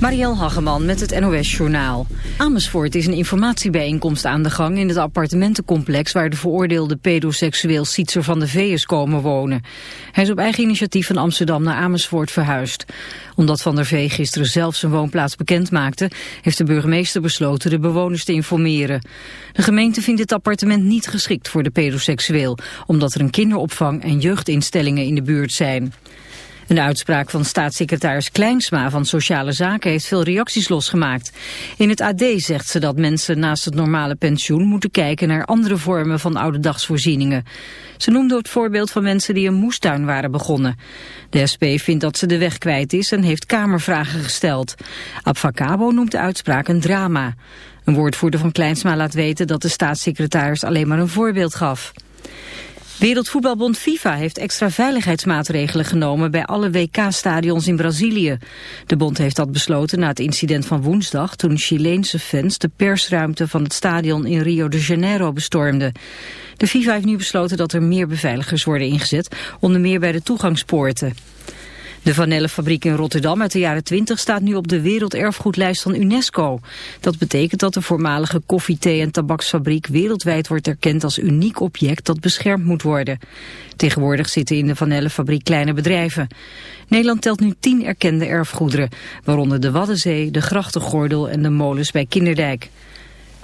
Marielle Hageman met het NOS Journaal. Amersfoort is een informatiebijeenkomst aan de gang in het appartementencomplex waar de veroordeelde pedoseksueel Sietser van de V is komen wonen. Hij is op eigen initiatief van Amsterdam naar Amersfoort verhuisd. Omdat Van der V gisteren zelf zijn woonplaats bekend maakte, heeft de burgemeester besloten de bewoners te informeren. De gemeente vindt het appartement niet geschikt voor de pedoseksueel, omdat er een kinderopvang en jeugdinstellingen in de buurt zijn. Een uitspraak van staatssecretaris Kleinsma van Sociale Zaken heeft veel reacties losgemaakt. In het AD zegt ze dat mensen naast het normale pensioen moeten kijken naar andere vormen van ouderdagsvoorzieningen. Ze noemde het voorbeeld van mensen die een moestuin waren begonnen. De SP vindt dat ze de weg kwijt is en heeft kamervragen gesteld. Abfacabo noemt de uitspraak een drama. Een woordvoerder van Kleinsma laat weten dat de staatssecretaris alleen maar een voorbeeld gaf. Wereldvoetbalbond FIFA heeft extra veiligheidsmaatregelen genomen bij alle WK-stadions in Brazilië. De bond heeft dat besloten na het incident van woensdag toen Chileense fans de persruimte van het stadion in Rio de Janeiro bestormden. De FIFA heeft nu besloten dat er meer beveiligers worden ingezet, onder meer bij de toegangspoorten. De vanillefabriek in Rotterdam uit de jaren 20 staat nu op de werelderfgoedlijst van UNESCO. Dat betekent dat de voormalige koffie, thee en tabaksfabriek wereldwijd wordt erkend als uniek object dat beschermd moet worden. Tegenwoordig zitten in de vanillefabriek kleine bedrijven. Nederland telt nu tien erkende erfgoederen, waaronder de Waddenzee, de Grachtengordel en de molens bij Kinderdijk.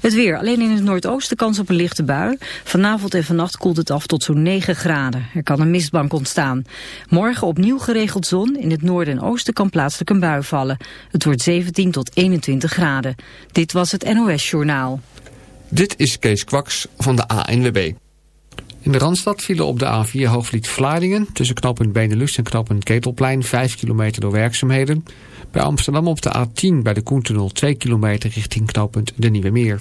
Het weer. Alleen in het noordoosten kans op een lichte bui. Vanavond en vannacht koelt het af tot zo'n 9 graden. Er kan een mistbank ontstaan. Morgen opnieuw geregeld zon. In het noorden en oosten kan plaatselijk een bui vallen. Het wordt 17 tot 21 graden. Dit was het NOS Journaal. Dit is Kees Kwaks van de ANWB. In de Randstad vielen op de A4 Hoofdvliet Vlaardingen... tussen knooppunt Benelux en knooppunt Ketelplein... 5 kilometer door werkzaamheden. Bij Amsterdam op de A10 bij de Koentunnel 2 kilometer richting knooppunt De Nieuwe Meer.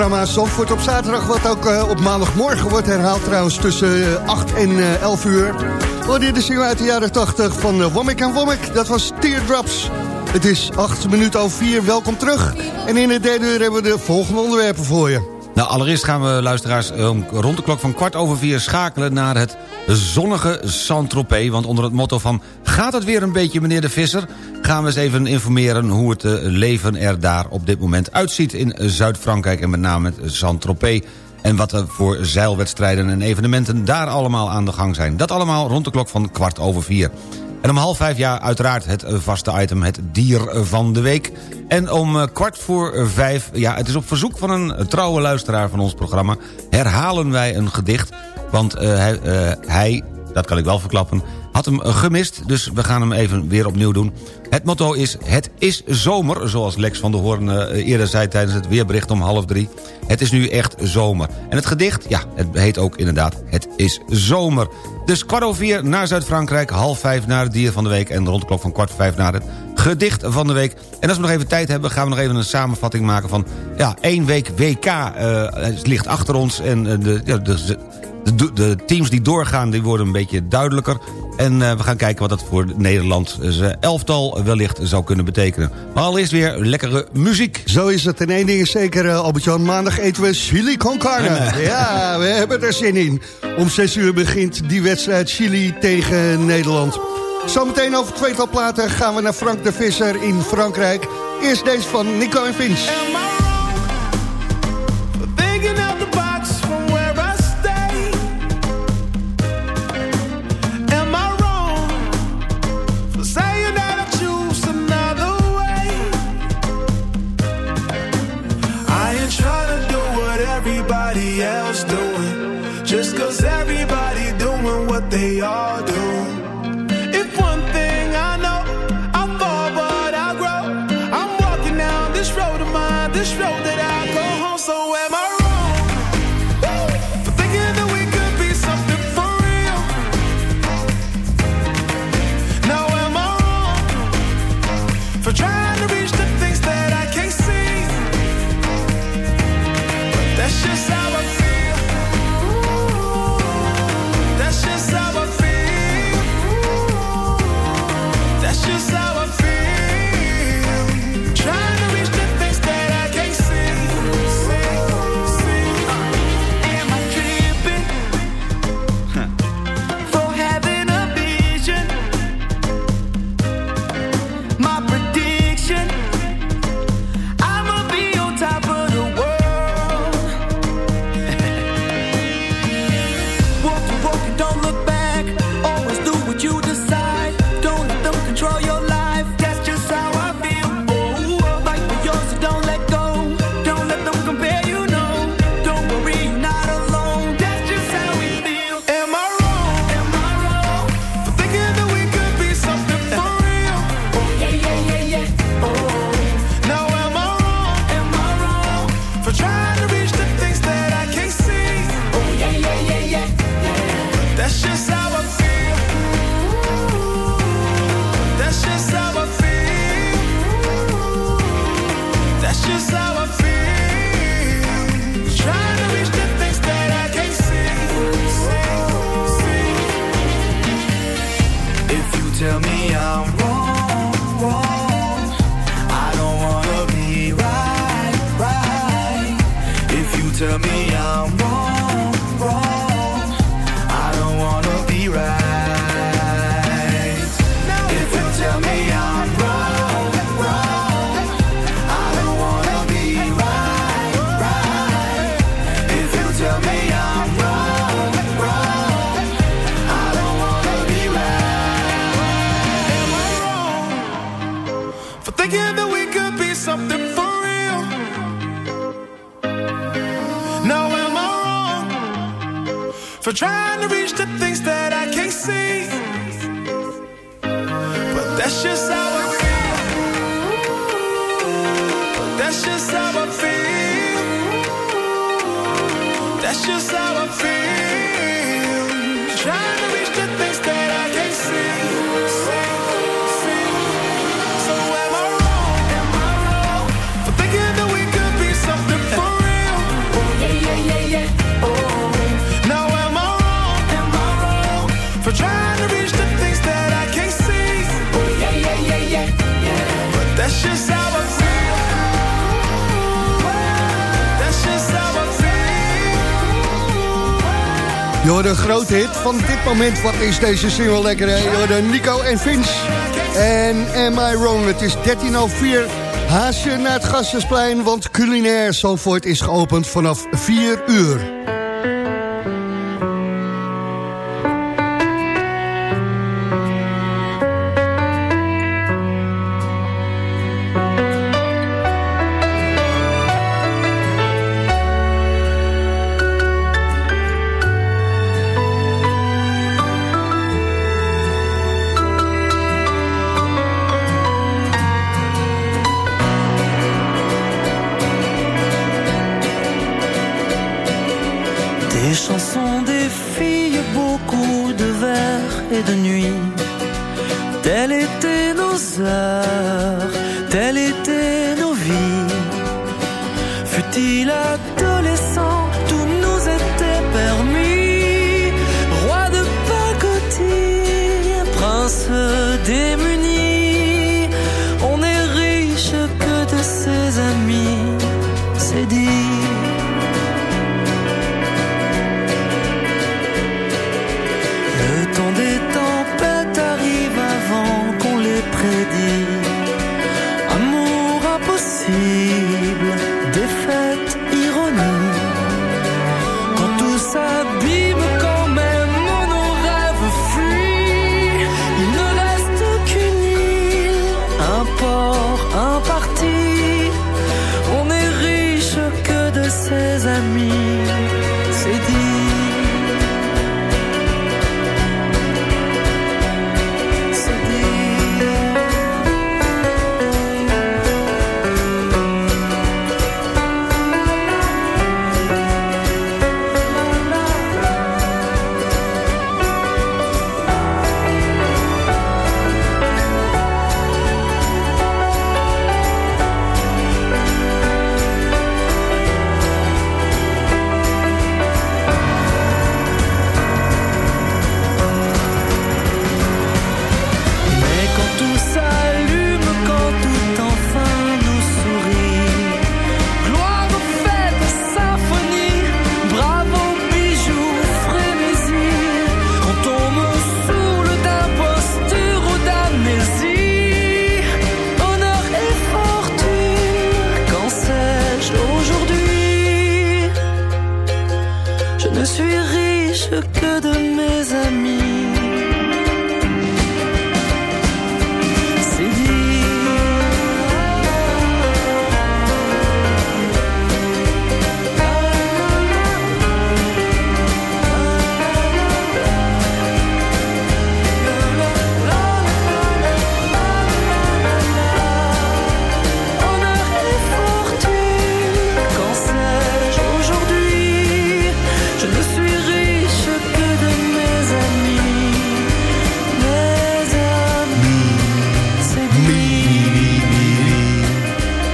Programma Zandvoort op zaterdag... wat ook eh, op maandagmorgen wordt herhaald trouwens tussen eh, 8 en eh, 11 uur... hoorde je de single uit de jaren 80 van uh, en Womack. Dat was Teardrops. Het is 8 minuten over 4. Welkom terug. En in het derde uur hebben we de volgende onderwerpen voor je. Nou, allereerst gaan we, luisteraars, rond de klok van kwart over vier... schakelen naar het zonnige Saint-Tropez. Want onder het motto van... gaat het weer een beetje, meneer de Visser... gaan we eens even informeren hoe het eh, leven er daar op dit moment uitziet... in Zuid-Frankrijk en met name het Saint-Tropez... en wat er voor zeilwedstrijden en evenementen daar allemaal aan de gang zijn. Dat allemaal rond de klok van kwart over vier. En om half vijf jaar uiteraard het eh, vaste item, het dier van de week. En om eh, kwart voor vijf, ja, het is op verzoek van een trouwe luisteraar van ons programma... herhalen wij een gedicht, want hij, dat kan ik wel verklappen... had hem gemist, dus we gaan hem even weer opnieuw doen. Het motto is, het is zomer, zoals Lex van der Hoorn uh, eerder zei... tijdens het weerbericht om half drie. Het is nu echt zomer. En het gedicht, ja, het heet ook inderdaad, het is zomer. Dus kwart over vier naar Zuid-Frankrijk, half vijf naar het dier van de week... en rond de klok van kwart vijf naar het gedicht van de week. En als we nog even tijd hebben, gaan we nog even een samenvatting maken van... ja, één week WK het ligt achter ons en de, de, de, de, teams die doorgaan, die worden een beetje duidelijker. En uh, we gaan kijken wat dat voor Nederland zijn elftal wellicht zou kunnen betekenen. Maar allereerst weer lekkere muziek. Zo is het. En één ding is zeker, uh, Albert-Jan, maandag eten we chili con carne. ja, we hebben er zin in. Om zes uur begint die wedstrijd Chili tegen Nederland. Zometeen over tweetal platen gaan we naar Frank de Visser in Frankrijk. Eerst deze van Nico en Vince. Hoort een grote hit van dit moment. Wat is deze single lekker, hè? Hoorde Nico en Vince. En Am I Wrong? Het is 13.04. Haasje naar het Gassersplein, want culinair Zandvoort is geopend vanaf 4 uur. see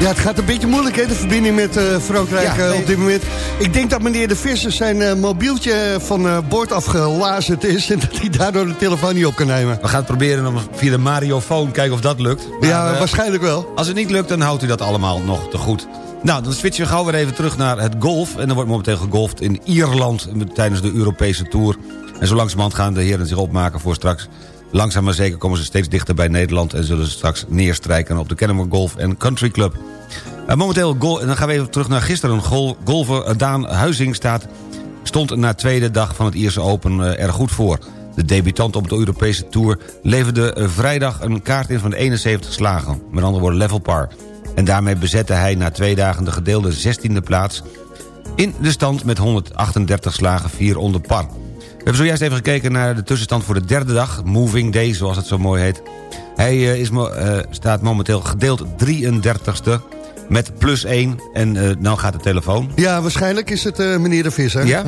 Ja, het gaat een beetje moeilijk, hè, de verbinding met eh, Frankrijk Ja, eh, nee. op dit moment. Ik denk dat meneer De Visser zijn eh, mobieltje van eh boord afgelazerd is... en dat hij daardoor de telefoon niet op kan nemen. We gaan het proberen om via de Mariofoon kijken of dat lukt. Maar, ja, waarschijnlijk wel. Als het niet lukt, dan houdt u dat allemaal nog te goed. Nou, dan switchen we gauw weer even terug naar het golf. En er wordt momenteel gegolfd in Ierland tijdens de Europese Tour. En zo langzamerhand gaan de heren zich opmaken voor straks. Langzaam maar zeker komen ze steeds dichter bij Nederland... en zullen ze straks neerstrijken op de Kennemer Golf Country Club. Eh, momenteel, en dan gaan we even terug naar gisteren. Gol golfer eh, Daan Huizing staat, stond na tweede dag van het Ierse Open eh, er goed voor. De debutant op de Europese Tour leverde vrijdag een kaart in van 71 slagen. Met andere woorden level par. En daarmee bezette hij na twee dagen de gedeelde 16e plaats... in de stand met 138 slagen 4 onder par. We hebben zojuist even gekeken naar de tussenstand voor de derde dag. Moving Day, zoals het zo mooi heet. Hij eh, is, eh, staat momenteel gedeeld 33ste met plus 1. En eh nou gaat de telefoon. Ja, waarschijnlijk is het eh, meneer De Visser. Ja?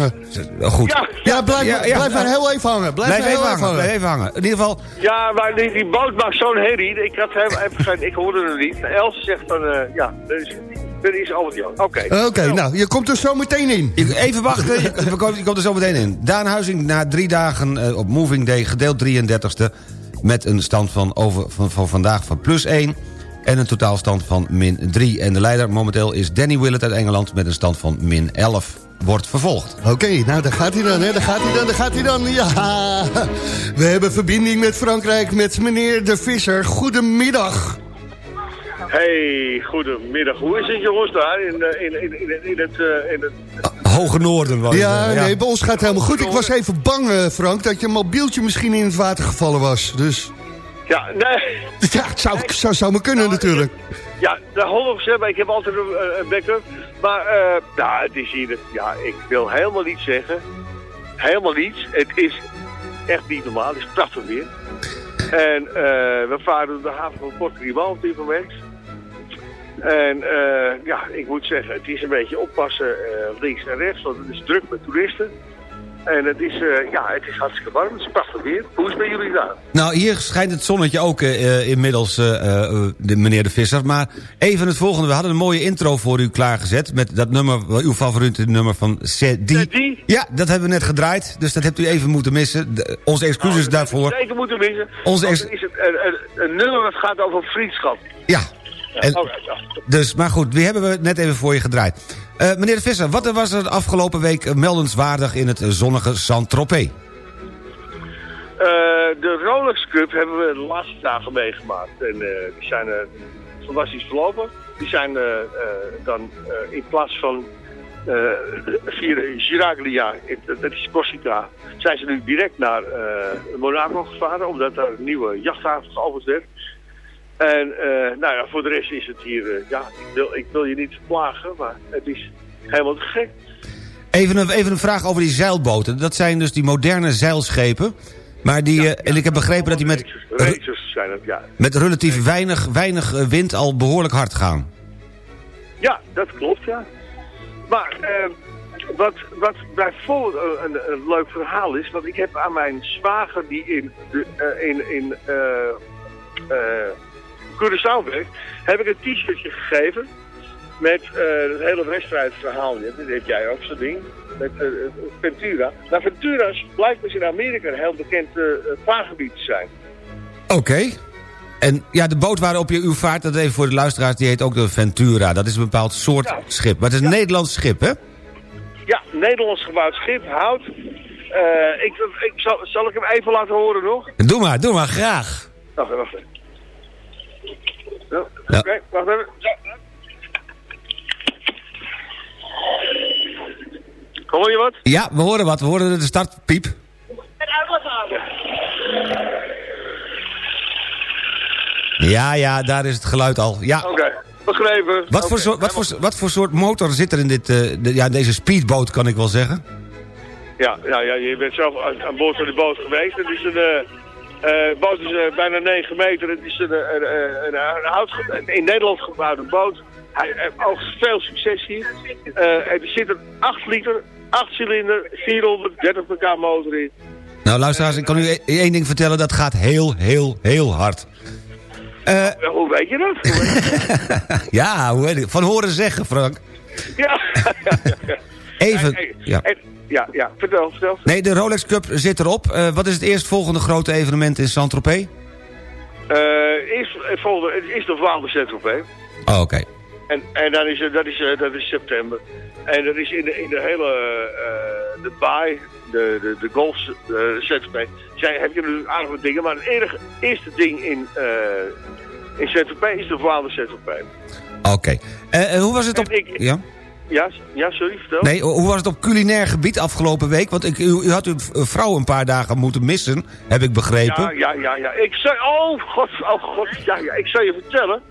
Goed. Ja, ja, blijf, Ja, ja. blijf maar heel even hangen. Blijf, Blijf maar even heel hangen, blijf even hangen. In ieder geval, ja maar die, die boot maakt zo'n herrie. Ik, had hem even geen, ik hoorde het niet. Els zegt van, eh, ja, is, er is Albert Jan. Oké. Oké, nou, je komt er zo meteen in. even wachten, je, je komt- je komt er zo meteen in. Daan Huizing na drie dagen eh, op Moving Day, gedeeld 33ste... met een stand van, over, van, van vandaag van plus 1... en een totaalstand van min 3. En de leider momenteel is Danny Willett uit Engeland... met een stand van min 11. wordt vervolgd. Oké, nou daar gaat hij dan, hè? Daar gaat hij dan, daar gaat hij dan. Ja, we hebben verbinding met Frankrijk met meneer De Visser. Goedemiddag. Hey, goedemiddag. Hoe is het jongens daar in, eh, in, in, in, in het... eh, in het... Hoge Noorden was Ja, het, nee, bij ons gaat het helemaal goed. Ik was even bang, eh, Frank, dat je mobieltje misschien in het water gevallen was. Dus Ja, nee. ja, het zou, zou, zou me kunnen natuurlijk. Ja, de 100%, maar ik heb altijd een, een backup. Maar, eh nou, het is hier... Ja, ik wil helemaal niets zeggen. Helemaal niets. Het is echt niet normaal. Het is prachtig weer. En eh, we varen de haven van Port Rimal op dit moment. En eh, ja, ik moet zeggen, het is een beetje oppassen eh, links en rechts, want het is druk met toeristen. En het is, eh, ja, het is hartstikke warm, het is prachtig weer. Hoe is het bij jullie daar? Nou, hier schijnt het zonnetje ook eh, eh, inmiddels, eh, eh, de, meneer de Visser. Maar even het volgende. We hadden een mooie intro voor u klaargezet... met dat nummer, uw favoriete nummer van. Cedi? Ja, dat hebben we net gedraaid. Dus dat hebt u even moeten missen. De- onze excuses Nou, daarvoor. Zeker moeten missen. Onze is het, een, een, een nummer dat gaat over vriendschap. Ja. En- ja. Dus, maar goed, die hebben we net even voor je gedraaid. Eh, meneer de Visser, wat was er de afgelopen week meldenswaardig... in het zonnige Saint-Tropez? Eh, de Rolex Cup hebben we de laatste dagen meegemaakt. En eh, die zijn fantastisch verlopen. Die zijn dan in plaats van via Giraglia, dat is Corsica, zijn ze nu direct naar Monaco gevaren. Omdat daar een nieuwe jachthaven geopend werd. En eh, nou ja, voor de rest is het hier, eh, ja, ik wil, ik wil je niet plagen, maar het is helemaal te gek. Even een, even een vraag over die zeilboten. Dat zijn dus die moderne zeilschepen. Maar die, eh, en ik heb begrepen dat die met, Racers, zijn het, ja. met relatief weinig, weinig wind al behoorlijk hard gaan. Ja, dat klopt, ja. Maar eh, wat, wat bijvoorbeeld een, een, een leuk verhaal is, want ik heb aan mijn zwager die in, de, in, in Curaçao heb ik een t-shirtje gegeven met eh, het hele wedstrijdverhaal. Dat heb jij ook zo'n ding. Met eh, eh, Ventura. Nou, Ventura's blijkt dus in Amerika een heel bekend eh, vaargebied te zijn. Oké. En ja, de boot waarop je u vaart, dat even voor de luisteraars, die heet ook de Ventura. Dat is een bepaald soort Ja. schip. Maar het is een Nederlands schip, hè? Ja, Nederlands gebouwd schip, hout. Ik, ik zal, zal ik hem even laten horen nog? Doe maar, doe maar, graag. Wacht wacht even. Ja. Oké, wacht even. Ja. Hoor je wat? Ja, we horen wat. We horen de startpiep. Ja, ja, daar is het geluid al. Ja. Oké, begrepen. Wat, voor soort, wat, voor, wat voor soort motor zit er in dit, eh, de- ja, deze speedboot, kan ik wel zeggen? Ja, ja, ja, je bent zelf aan, aan boord van de boot geweest. Het is een... eh, eh, boot is eh, bijna 9 meter. Het is een, eh, een, een, in Nederland gebouwde boot. Hij heeft veel succes hier. Er zit een 8 liter, 8 cilinder, 430 pk motor in. Nou, luisteraars, ik kan u e- één ding vertellen. Dat gaat heel, heel, heel hard. Ja, hoe weet je dat? Hoe weet je- ja, hoe heet het? Van horen zeggen, Frank. ja. Even, ja. en- ja, ja, vertel, vertel. Nee, de Rolex Cup zit erop. Eh, wat is het eerstvolgende grote evenement in Saint-Tropez? Eerst, het volgende, is de Vlaanderen Centropé. Oh, oké. En, en dan is, dat, is, dat is september. En dat is in de, in de hele de baai, de, de, de golf. Zijn, heb je natuurlijk aardige dingen, maar het enige, eerste ding in, eh in Centropé is de Vlaanderen Centropé. Oké. Eh, hoe was het op... Ik- Ja? Ja, ja, sorry, vertel. Nee, hoe was het op culinair gebied afgelopen week? Want ik, u, u had uw vrouw een paar dagen moeten missen, heb ik begrepen. Ja, ja, ja, ja. Ik zou, oh god, oh god, ja, ja. Ik zou je vertellen.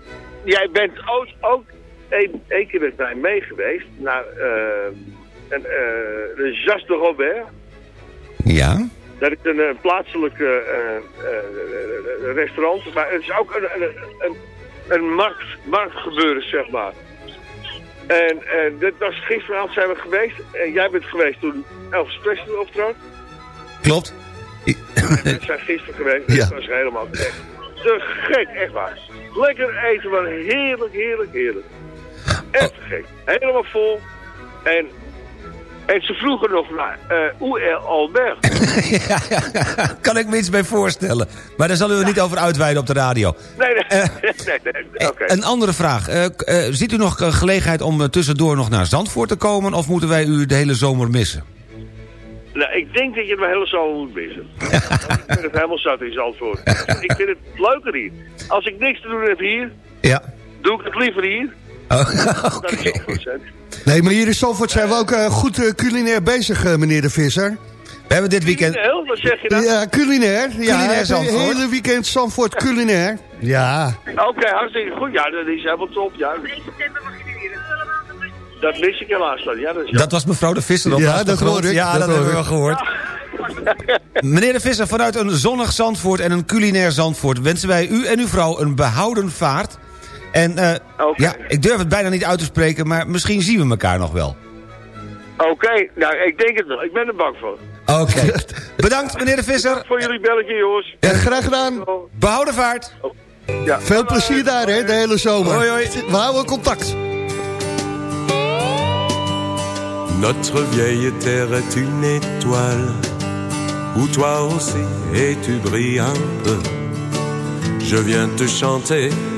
Jij bent ook, ook één, één keer met mij mee geweest naar eh, een, eh, de Jas de Robert. Ja? Dat is een, plaatselijk eh, eh, restaurant, maar het is ook een, een, een, een markt, marktgebeuren, zeg maar. En, en dit was gisteravond zijn we geweest. En jij bent geweest toen Elvis Presley optrad. Klopt. We zijn gisteren geweest. Ja. Het was helemaal echt te gek, echt waar. Lekker eten, maar heerlijk, heerlijk, heerlijk. Echt te gek. Helemaal vol. En En ze vroegen nog naar uh, Albert? ja, ja, kan ik me iets bij voorstellen. Maar daar zal u niet over uitweiden op de radio. Nee, nee. Eh, nee, oké. Een andere vraag. Eh, eh, ziet u nog eh, gelegenheid om eh, tussendoor nog naar Zandvoort te komen... of moeten wij u de hele zomer missen? Nou, ik denk dat je het hele zomer moet missen. ik ben het helemaal zat in Zandvoort. ik vind het leuker hier. Als ik niks te doen heb hier, Ja. doe ik het liever hier. Oh, is hè. Nee, maar hier in Zandvoort zijn we ook eh, goed eh, culinair bezig, eh, meneer de Visser. We hebben dit weekend... Heel, wat zeg je dan? Ja, culinair. Ja, Culinair het Zandvoort. hele weekend Zandvoort culinair. Ja. Oké, hartstikke goed. Ja, dat is helemaal top. Ja. Dat mis ik helaas dan. Ja, dat is Dat was mevrouw de Visser op de Ja, dat achtergrond. hoor ik, Ja, dat dat, hebben we ik. gehoord. Meneer de Visser, vanuit een zonnig Zandvoort en een culinair Zandvoort... wensen wij u en uw vrouw een behouden vaart. En eh, ja, ik durf het bijna niet uit te spreken... maar misschien zien we elkaar nog wel. Oké, nou, ik denk het wel. Ik ben er bang voor. Oké. Bedankt, meneer de Visser. Voor jullie belletje, jongens. Ja, graag gedaan. Behouden vaart. Ja. Veel plezier daar, hè, de hele zomer. Hoi, hoi. We houden contact. Notre vieille terre est une étoile où toi aussi et tu brilles un peu. Je viens te chanter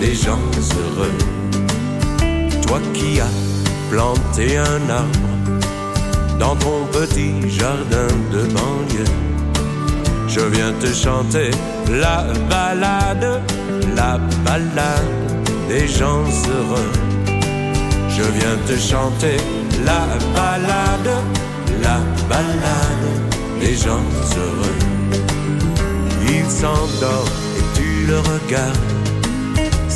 des gens heureux. Toi qui as planté un arbre dans ton petit jardin de banlieue, je viens te chanter la balade, la balade des gens heureux. Je viens te chanter la balade, la balade des gens heureux. Il s'endort et tu le regardes.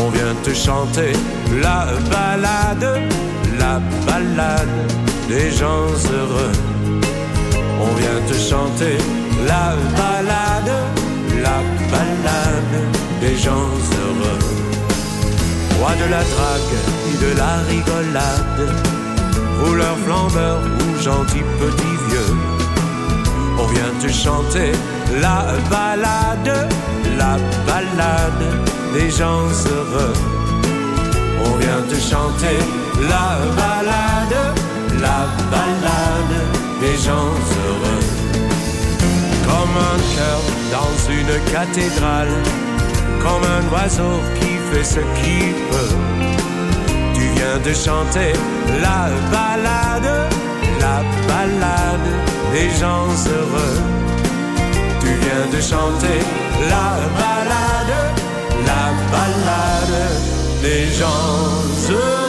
On vient te chanter la balade, la balade des gens heureux. On vient te chanter la balade, la balade des gens heureux. Roi de la drague et de la rigolade, rouleur flambeur ou gentil petit vieux. On vient te chanter la balade, la balade des gens heureux. On vient te chanter la balade, la balade des gens heureux. Comme un cœur dans une cathédrale, comme un oiseau qui fait ce qu'il peut. Tu viens de chanter la balade, la balade des gens heureux. Tu viens de chanter la balade, la balade des gens.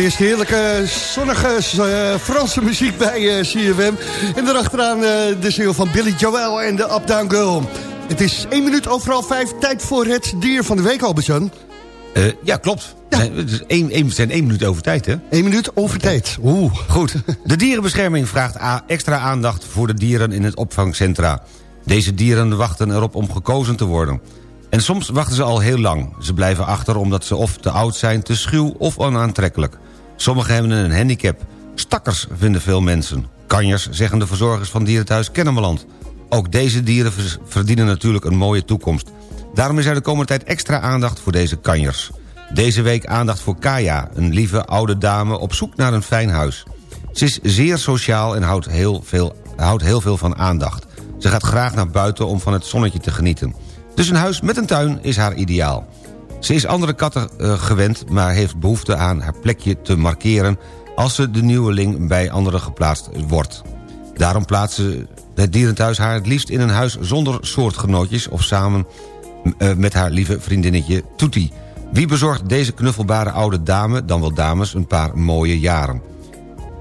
Allereerst heerlijke, zonnige eh, Franse muziek bij eh CFM. En daarachteraan eh, de single van Billy Joel en de Up Down Girl. Het is één minuut overal vijf. Tijd voor het dier van de week, Albert-Jan. Eh, ja, klopt. Één, we zijn één minuut over tijd, hè? Eén minuut over tijd. Oeh. Goed. De dierenbescherming vraagt extra aandacht voor de dieren in het opvangcentra. Deze dieren wachten erop om gekozen te worden. En soms wachten ze al heel lang. Ze blijven achter omdat ze of te oud zijn, te schuw of onaantrekkelijk. Sommigen hebben een handicap. Stakkers vinden veel mensen. Kanjers zeggen de verzorgers van dierenthuis Kennemerland. Ook deze dieren verdienen natuurlijk een mooie toekomst. Daarom is er de komende tijd extra aandacht voor deze kanjers. Deze week aandacht voor Kaya, een lieve oude dame op zoek naar een fijn huis. Ze is zeer sociaal en houdt heel veel, houdt heel veel van aandacht. Ze gaat graag naar buiten om van het zonnetje te genieten. Dus een huis met een tuin is haar ideaal. Ze is andere katten eh, gewend, maar heeft behoefte aan haar plekje te markeren... als ze de nieuweling bij anderen geplaatst wordt. Daarom plaatsen het dierenthuis haar het liefst in een huis zonder soortgenootjes... of samen eh, met haar lieve vriendinnetje Toetie. Wie bezorgt deze knuffelbare oude dame, dan wel dames, een paar mooie jaren?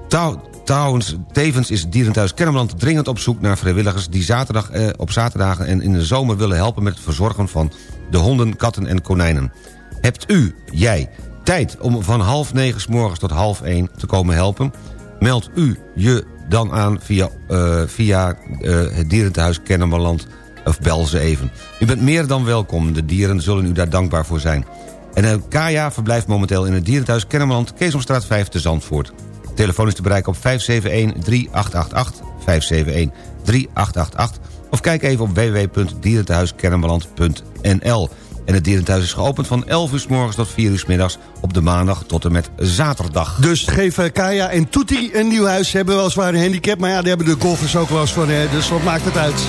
Trouw- Trouwens, tevens is Dierenthuis Kennemerland dringend op zoek naar vrijwilligers... die zaterdag, eh, op zaterdagen en in de zomer willen helpen met het verzorgen van de honden, katten en konijnen. Hebt u, jij, tijd om van half negen 's morgens tot half één te komen helpen? Meld u je dan aan via, eh, via eh, het Dierenthuis Kennemerland of bel ze even. U bent meer dan welkom, de dieren zullen u daar dankbaar voor zijn. En uh, Kaya verblijft momenteel in het Dierenthuis Kennemerland... Keesomstraat 5 te Zandvoort. Telefoon is te bereiken op 571-3888, 571-3888... of kijk even op www.dierenthuiskennemerland.nl. En het Dierenthuis is geopend van 11 uur s morgens tot 4 uur s middags... op de maandag tot en met zaterdag. Dus geef eh, Kaya en Toetie een nieuw huis. Ze hebben weliswaar een handicap, maar ja, die hebben de golfers ook wel eens van. hè, Dus wat maakt het uit?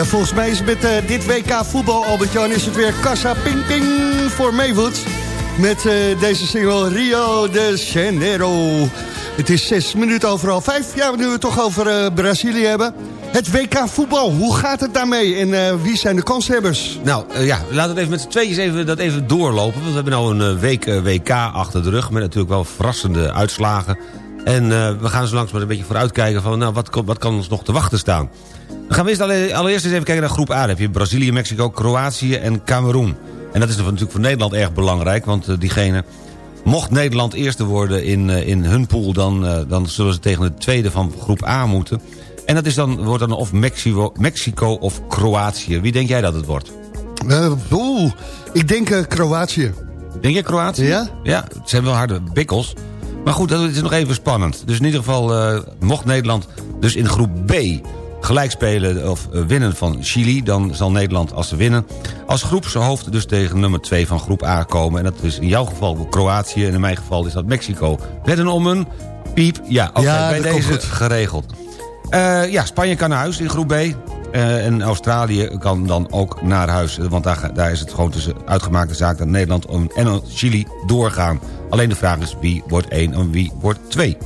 Ja, volgens mij is met eh, dit WK voetbal, Albert-Jan, is het weer Casa Ping Ping voor Maywood. Met eh, deze single Rio de Janeiro. Het is zes minuten overal vijf. Ja, nu we het toch over eh, Brazilië hebben. Het WK voetbal, hoe gaat het daarmee? En wie zijn de kanshebbers? Nou ja, laten we even met z'n tweeën even, dat even doorlopen. Want we hebben nou een week WK achter de rug... met natuurlijk wel verrassende uitslagen. En we gaan zo langs maar een beetje vooruitkijken... van nou, wat, wat kan ons nog te wachten staan. Dan gaan we eerst alle- allereerst eens even kijken naar groep A. Dan heb je Brazilië, Mexico, Kroatië en Cameroen. En dat is natuurlijk voor Nederland erg belangrijk... want eh, diegene... Mocht Nederland eerste worden in, eh, in hun pool... Dan, eh, dan zullen ze tegen de tweede van groep A moeten. En dat is dan, wordt dan of Mexico, Mexico of Kroatië. Wie denk jij dat het wordt? Eh, Oeh, ik denk Kroatië. Denk je Kroatië? Ja? Ja, het zijn wel harde bikkels. Maar goed, dat is nog even spannend. Dus in ieder geval, mocht Nederland dus in groep B gelijk spelen of eh, winnen van Chili... dan zal Nederland, als ze winnen, als groepshoofd dus tegen nummer 2 van groep A komen. En dat is in jouw geval Kroatië en in mijn geval is dat Mexico. Wedden om een piep? Ja, oké, Ja, bij deze goed. geregeld. Eh, ja, Spanje kan naar huis in groep B. Eh, en Australië kan dan ook naar huis. Want daar, daar is het gewoon tussen uitgemaakte zaak... dat Nederland en Chili doorgaan. Alleen de vraag is wie wordt 1 en wie wordt 2.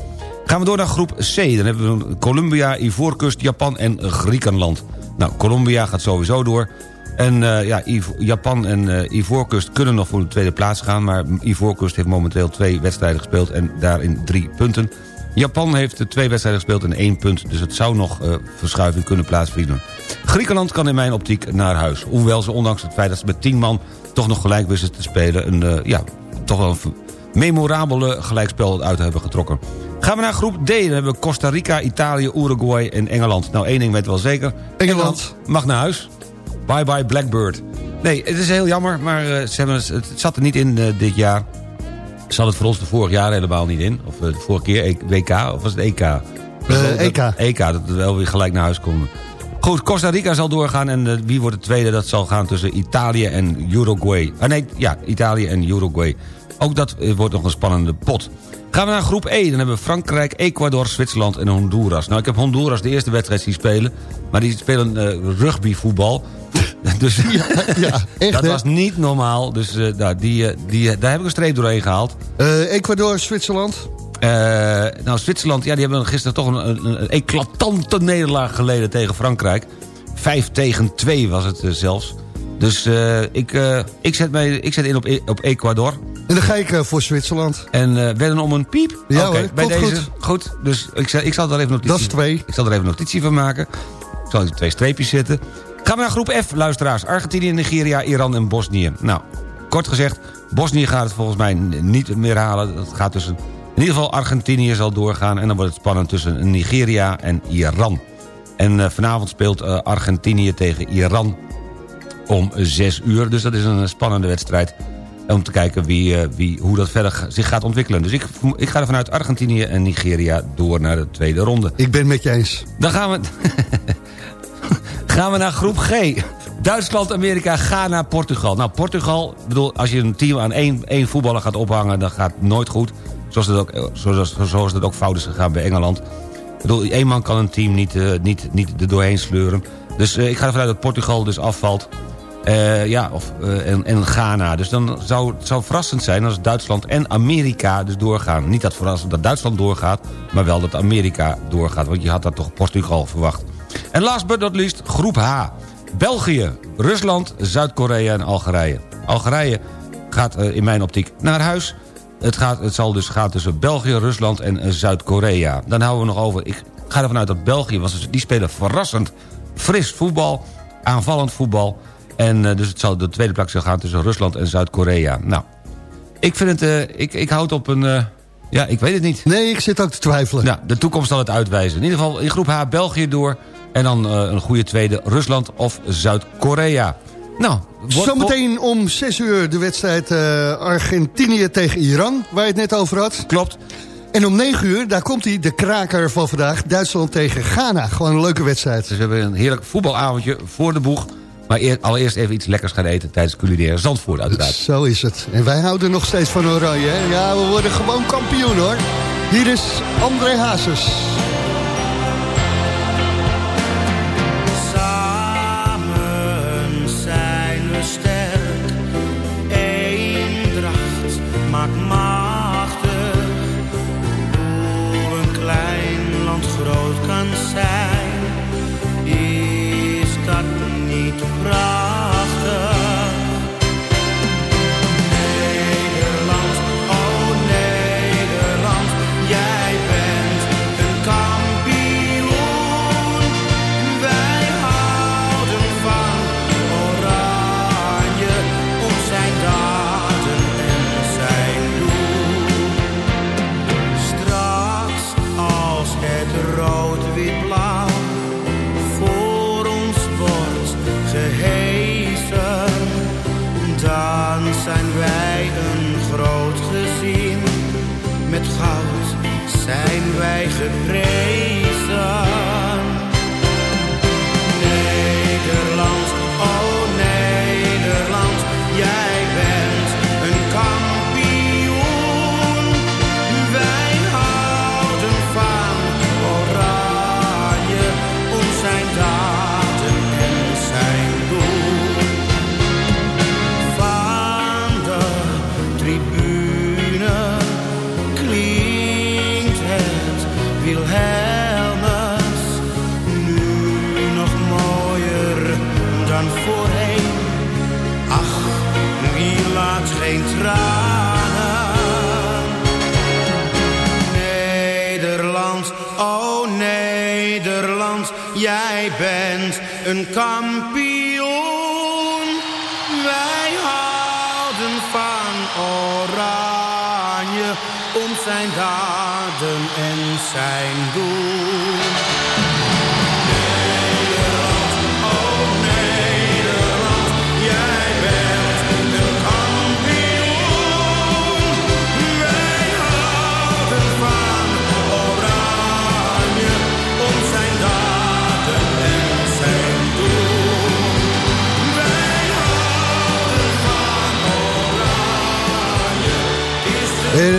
Gaan we door naar groep C. Dan hebben we Colombia, Ivoorkust, Japan en Griekenland. Nou, Colombia gaat sowieso door. En eh, ja, Japan en eh, Ivoorkust kunnen nog voor de tweede plaats gaan... maar Ivoorkust heeft momenteel twee wedstrijden gespeeld... en daarin drie punten. Japan heeft eh, twee wedstrijden gespeeld en één punt... dus het zou nog verschuiving kunnen plaatsvinden. Griekenland kan in mijn optiek naar huis. Hoewel ze ondanks het feit dat ze met tien man... toch nog gelijk wisten te spelen... een ja, toch wel een memorabele gelijkspel uit hebben getrokken. Gaan we naar groep D. Dan hebben we Costa Rica, Italië, Uruguay en Engeland. Nou, één ding weet wel zeker. Engeland. mag naar huis. Bye bye Blackbird. Nee, het is heel jammer, maar eh, ze hebben, het zat er niet in eh, dit jaar. Zat het voor ons de vorig jaar helemaal niet in. Of eh, de vorige keer E- WK, of was het EK? Eh, Dat- EK. EK, dat we wel weer gelijk naar huis komen. Goed, Costa Rica zal doorgaan en wie wordt de tweede? Dat zal gaan tussen Italië en Uruguay. Ah nee, ja, Italië en Uruguay. Ook dat wordt nog een spannende pot. Gaan we naar groep E, dan hebben we Frankrijk, Ecuador, Zwitserland en Honduras. Nou, ik heb Honduras de eerste wedstrijd zien spelen... maar die spelen eh, rugbyvoetbal. dus Ja, echt dat was niet normaal. Dus nou, die, eh, die, daar heb ik een streep doorheen gehaald. Eh, Ecuador, Zwitserland. Nou, Zwitserland, ja, die hebben gisteren toch een, een, een eclatante nederlaag geleden tegen Frankrijk. Vijf tegen twee was het zelfs. Dus eh, ik, eh, ik, zet mij, ik zet in op, op Ecuador. En dan ga ik eh, voor Zwitserland. En wedden om een piep? Ja Oké, hoor, bij deze. Goed. Dus ik, zal- ik zal er even notitie, Dat is twee. Ik zal er even notitie van maken. Ik zal er twee streepjes zetten. Gaan we naar groep F, luisteraars. Argentinië, Nigeria, Iran en Bosnië. Nou, kort gezegd, Bosnië gaat het volgens mij niet meer halen. Dat gaat tussen... In ieder geval Argentinië zal doorgaan... en dan wordt het spannend tussen Nigeria en Iran. En vanavond speelt Argentinië tegen Iran om 6 uur. Dus dat is een spannende wedstrijd. Om te kijken wie, eh, wie, hoe dat verder zich gaat ontwikkelen. Dus ik, ik ga er vanuit Argentinië en Nigeria door naar de tweede ronde. Ik ben het met je eens. Dan gaan we, gaan we naar groep G. Duitsland, Amerika, Ghana, Portugal. Nou, Portugal, bedoel, als je een team aan één, één voetballer gaat ophangen... dan gaat het nooit goed. Zoals het ook, eh, zoals, zoals het ook fout is gegaan bij Engeland. Ik bedoel, één man kan een team niet, eh, niet, niet er doorheen sleuren. Dus ik ga ervan uit dat Portugal dus afvalt. Eh, ja, of, eh, en, en Ghana. Dus dan zou het zou verrassend zijn als Duitsland en Amerika dus doorgaan. Niet dat verrassend dat Duitsland doorgaat, maar wel dat Amerika doorgaat. Want je had dat toch Portugal verwacht. En last but not least, groep H. België, Rusland, Zuid-Korea en Algerije. Algerije gaat eh, in mijn optiek naar huis. Het, gaat, het zal dus gaan tussen België, Rusland en Zuid-Korea. Dan houden we nog over... Ik ga ervan uit dat België... was die spelen verrassend fris voetbal, aanvallend voetbal... En eh, dus het zal de tweede plek zal gaan tussen Rusland en Zuid-Korea. Nou, ik vind het... eh, ik, ik houd op een... eh, ja, ik weet het niet. Nee, ik zit ook te twijfelen. Nou, de toekomst zal het uitwijzen. In ieder geval in groep H België door. En dan een goede tweede Rusland of Zuid-Korea. Nou, Zometeen om 6 uur de wedstrijd Argentinië tegen Iran, waar je het net over had. Klopt. En om 9 uur, daar komt hij, de kraker van vandaag, Duitsland tegen Ghana. Gewoon een leuke wedstrijd. Dus we hebben een heerlijk voetbalavondje voor de boeg. Maar eer- allereerst even iets lekkers gaan eten tijdens culinaire Zandvoort uiteraard. Zo is het. En wij houden nog steeds van Oranje. Hè? Ja, we worden gewoon kampioen hoor. Hier is André Hazes.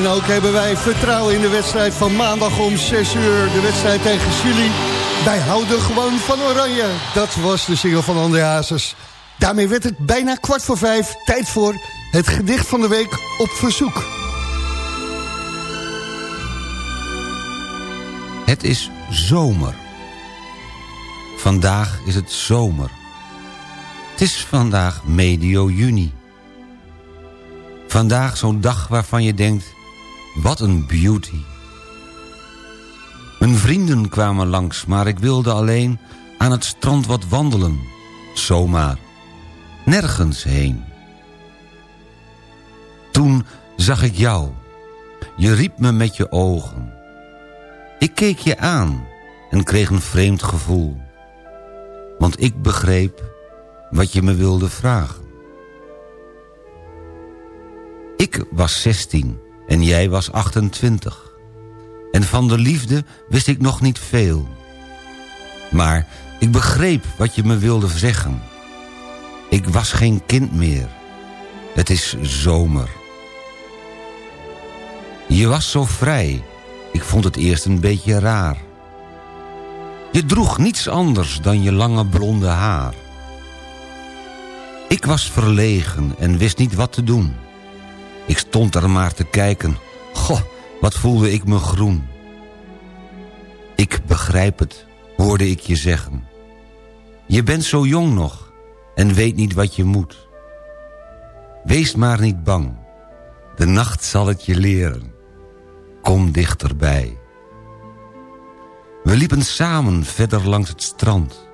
En ook hebben wij vertrouwen in de wedstrijd van maandag om 6 uur. De wedstrijd tegen Chili. Wij houden gewoon van oranje. Dat was de single van André. Daarmee werd het bijna kwart voor vijf. Tijd voor het gedicht van de week op verzoek. Het is zomer. Vandaag is het zomer. Het is vandaag medio juni. Vandaag zo'n dag waarvan je denkt... wat een beauty. Mijn vrienden kwamen langs, maar ik wilde alleen... aan het strand wat wandelen. Zomaar. Nergens heen. Toen zag ik jou. Je riep me met je ogen. Ik keek je aan en kreeg een vreemd gevoel. Want ik begreep wat je me wilde vragen. Ik was 16 en jij was 28. En van de liefde wist ik nog niet veel. Maar ik begreep wat je me wilde zeggen. Ik was geen kind meer. Het is zomer. Je was zo vrij. Ik vond het eerst een beetje raar. Je droeg niets anders dan je lange blonde haar. Ik was verlegen en wist niet wat te doen. Ik stond er maar te kijken. Goh, wat voelde ik me groen. Ik begrijp het, hoorde ik je zeggen. Je bent zo jong nog en weet niet wat je moet. Wees maar niet bang. De nacht zal het je leren. Kom dichterbij. We liepen samen verder langs het strand.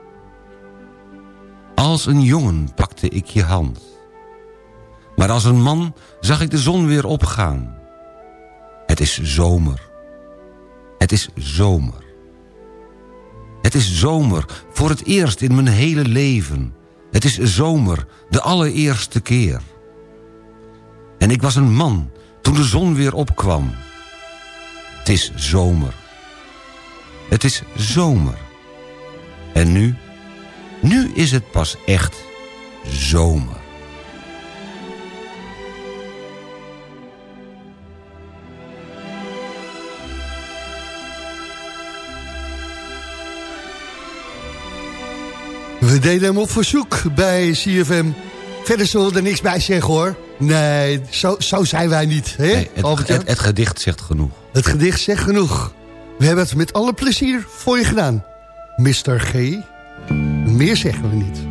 Als een jongen pakte ik je hand. Maar als een man zag ik de zon weer opgaan. Het is zomer. Het is zomer. Het is zomer voor het eerst in mijn hele leven. Het is zomer, de allereerste keer. En ik was een man toen de zon weer opkwam. Het is zomer. Het is zomer. En nu? Nu is het pas echt zomer. We deden hem op verzoek bij CFM. Verder zullen we er niks bij zeggen hoor. Nee, zo, zo zijn wij niet. Hè, Nee, het, het, het gedicht zegt genoeg. Het gedicht zegt genoeg. We hebben het met alle plezier voor je gedaan. Mr. G. Meer zeggen we niet.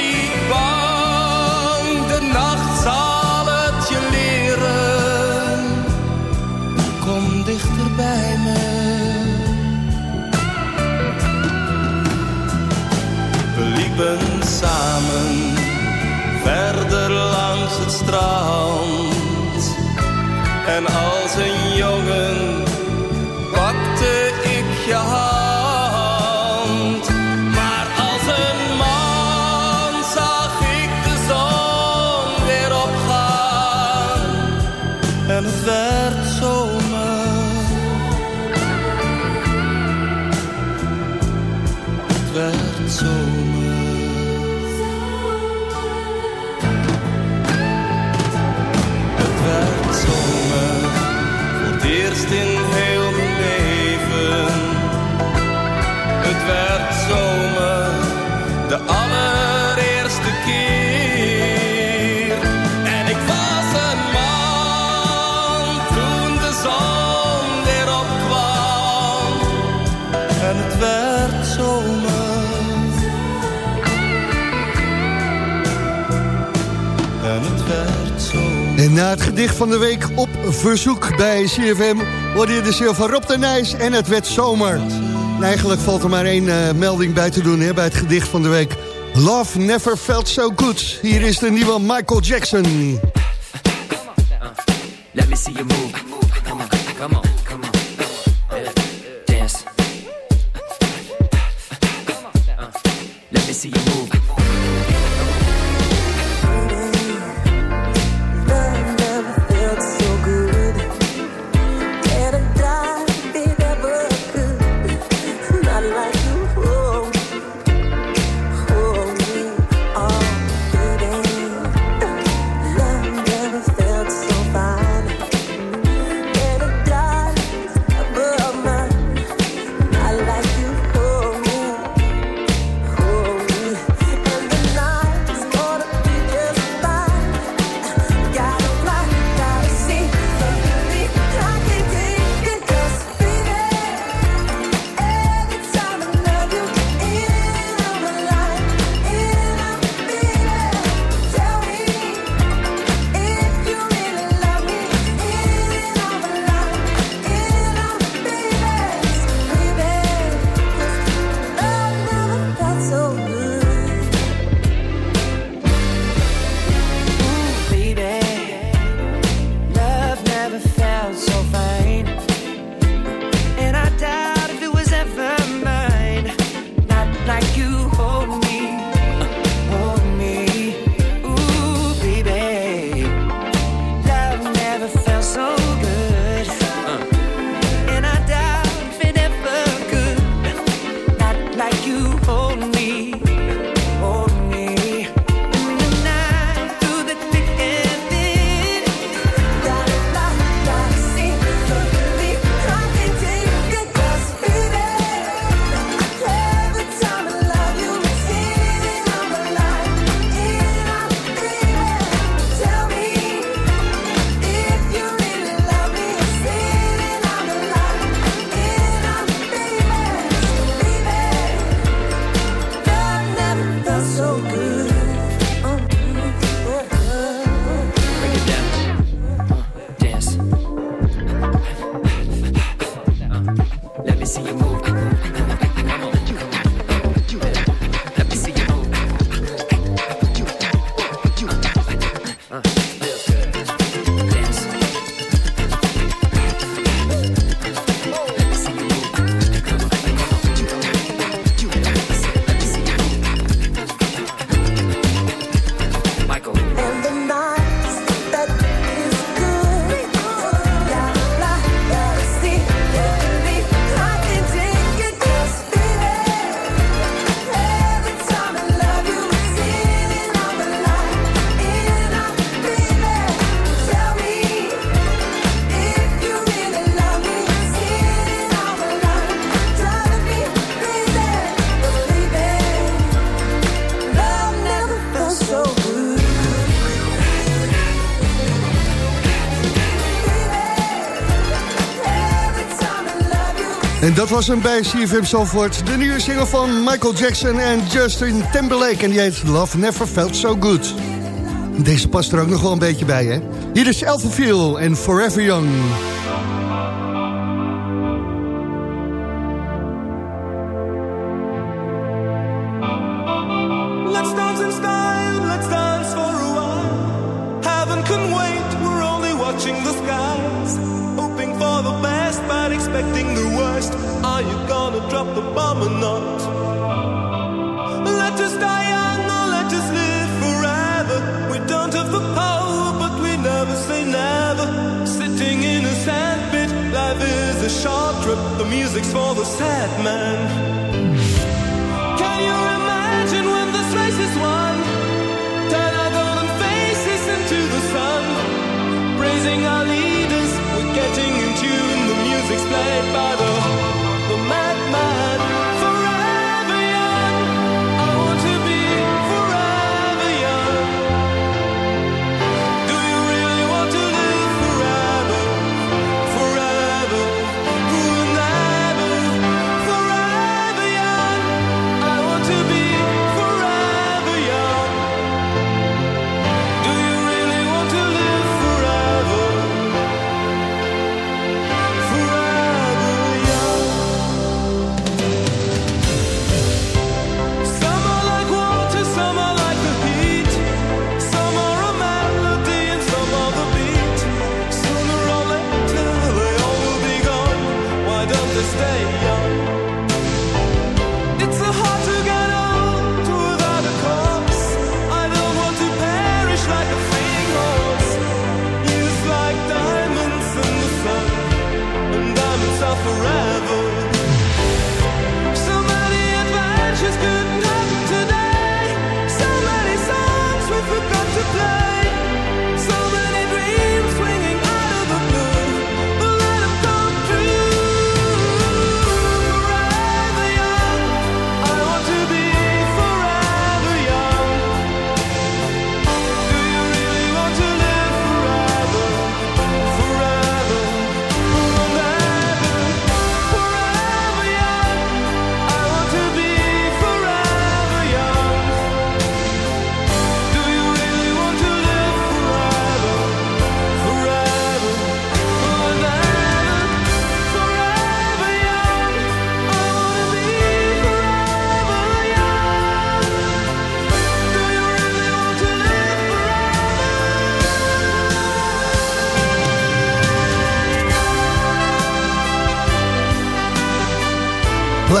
strand. En als gedicht van de week op verzoek bij CFM... hoorde je de ziel van Rob de Nijs en het werd zomer. En eigenlijk valt er maar één eh, melding bij te doen hè, bij het gedicht van de week. Love never felt so good. Hier is de nieuwe Michael Jackson. Was hem bij CFM Zalvoort. De nieuwe single van Michael Jackson en Justin Timberlake. En die heet Love Never Felt So Good. Deze past er ook nog wel een beetje bij, hè? Hier is Elfenfiel en Forever Young.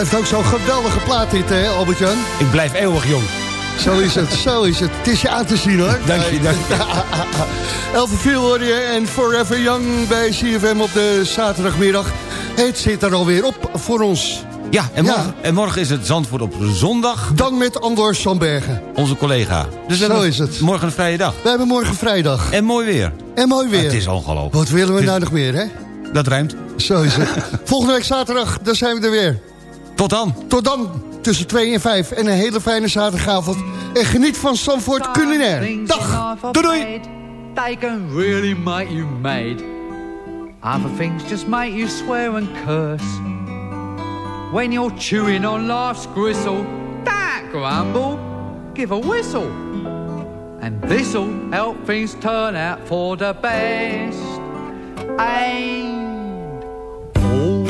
Blijft ook zo'n geweldige plaat dit, hè, Albert-Jan? Ik blijf eeuwig jong. Zo is het, zo is het. Het is je aan te zien, hoor. Dank je, dank je. Elfenviel hoor je en Forever Young bij CFM op de zaterdagmiddag. Het zit er alweer op voor ons. Ja, en morgen, en morgen is het Zandvoort op zondag. Dan met Andor Sandbergen. Onze collega. Dus Zo is het. Morgen een vrije dag. We hebben morgen vrijdag. En mooi weer. En mooi weer. Het is ongelooflijk. Wat willen we is- nou nog meer, hè? Dat ruimt. Zo is het. Volgende week zaterdag, dan zijn we er weer. Tot dan. Tot dan, tussen 2 en 5. En een hele fijne zaterdagavond. En geniet van Zandvoort culinair. Dag. Doei doei. They can really make you mad. Other things just make you swear and curse. When you're chewing on life's gristle, that grumble, give a whistle. And this'll help things turn out for the best. And